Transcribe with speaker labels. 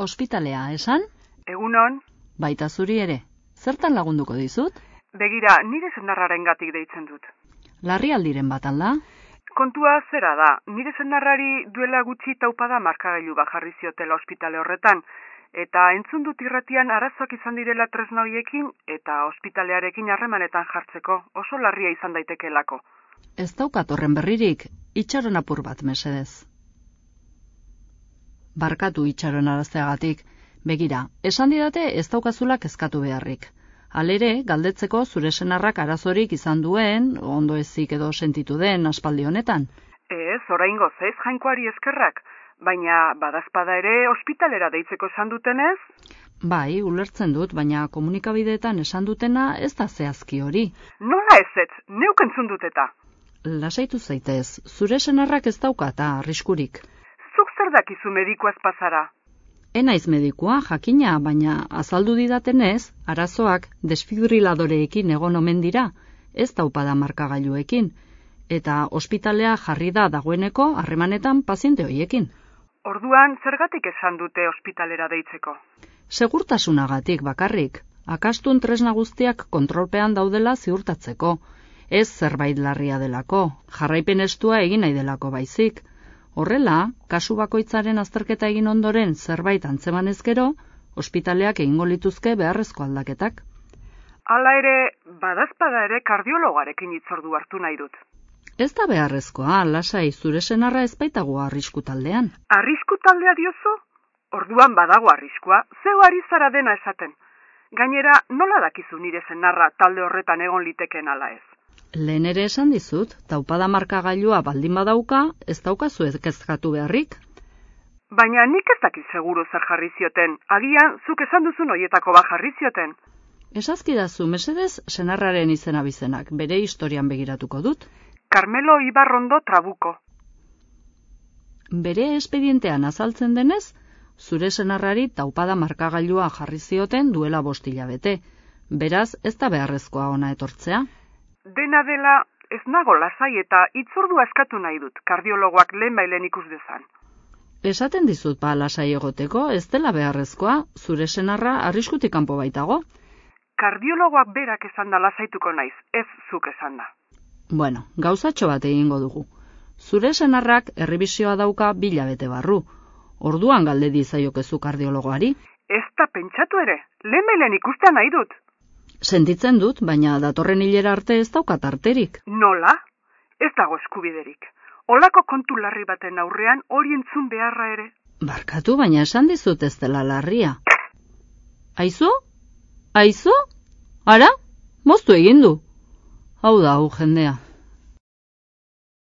Speaker 1: Ospitalea, esan?
Speaker 2: Egunon,
Speaker 1: Baita zuri ere. Zertan lagunduko dizut?
Speaker 2: begira, nire zenarraren gatik deitzen dut.
Speaker 1: Larrialdiren bat alda?
Speaker 2: Kontua zera da, nire zenarrari duela gutxi taupada markagailu bat jarri ziotela ospitale horretan, eta entzun dut irratian arazoak izan direla tresna hoiekin eta ospitalearekin harremanetan jartzeko oso larria izan daitekelako.
Speaker 1: Ez daukat horren berririk, itxaron apur bat mesedez. Barkatu itxaron arazteagatik, begira, esan didate ez daukazula kezkatu beharrik. Halere, galdetzeko zure senarrak arazorik izan duen, ondo ezik edo sentitu den aspaldi honetan.
Speaker 2: Ez, oraingo ez jainkoari eskerrak, baina badazpada ere ospitalera deitzeko esan dutenez,
Speaker 1: Bai, ulertzen dut, baina komunikabideetan esan dutena ez da zehazki hori.
Speaker 2: nola ez ez, neuk entzun dut eta.
Speaker 1: Lasaitu zaitez, zure senarrak ez daukata arriskurik.
Speaker 2: Zer dakizu medikoaz pasara?
Speaker 1: Enaiz medikua, jakina, baina azaldu didatenez, arazoak desfibriladoreekin egon omen dira, ez taupada markagailuekin, eta ospitalea jarri da dagoeneko harremanetan paziente hoiekin.
Speaker 2: Orduan, zergatik esan dute ospitalera deitzeko?
Speaker 1: Segurtasunagatik bakarrik, akastun tresna guztiak kontrolpean daudela ziurtatzeko, ez zerbait larria delako, jarraipen estua egin nahi delako baizik. Horrela, kasu bakoitzaren azterketa egin ondoren zerbait antzeman ezkero, ospitaleak egingo lituzke beharrezko aldaketak.
Speaker 2: Hala ere, badazpada ere kardiologarekin hitzordu hartu nahi dut.
Speaker 1: Ez da beharrezkoa, lasai zure senarra ez baitago arrisku taldean.
Speaker 2: Arrisku taldea diozu? Orduan badago arriskua, zeu ari zara dena esaten. Gainera, nola dakizu nire zenarra talde horretan egon liteken ala ez?
Speaker 1: Lehen ere esan dizut, taupada markagailua baldin badauka, ez daukazu ez kezkatu beharrik.
Speaker 2: Baina nik ez dakit seguru zer jarri zioten, agian zuk esan duzun hoietako bat jarri zioten.
Speaker 1: Esazkidazu, mesedez, senarraren izena bizenak, bere historian begiratuko dut.
Speaker 2: Carmelo Ibarrondo Trabuko.
Speaker 1: Bere espedientean azaltzen denez, zure senarrari taupada markagailua jarri zioten duela bost hilabete. Beraz, ez da beharrezkoa ona etortzea.
Speaker 2: Dena dela, ez nago lasai eta hitzordua eskatu nahi dut, kardiologoak lehen bailen ikus dezan.
Speaker 1: Esaten dizut ba lasai egoteko, ez dela beharrezkoa, zure senarra arriskutik kanpo baitago.
Speaker 2: Kardiologoak berak esan da lasaituko naiz, ez zuk esan da.
Speaker 1: Bueno, gauzatxo bat egingo dugu. Zure senarrak errebisioa dauka bilabete barru. Orduan galde dizaiokezu kardiologoari.
Speaker 2: Ez da pentsatu ere, lehen bailen ikustea nahi dut.
Speaker 1: Sentitzen dut, baina datorren hilera arte ez daukat arterik.
Speaker 2: Nola? Ez dago eskubiderik. Olako kontu larri baten aurrean hori entzun beharra ere.
Speaker 1: Barkatu, baina esan dizut ez dela larria. Aizu? Aizu? Ara? Moztu egin du. Hau da, hau jendea.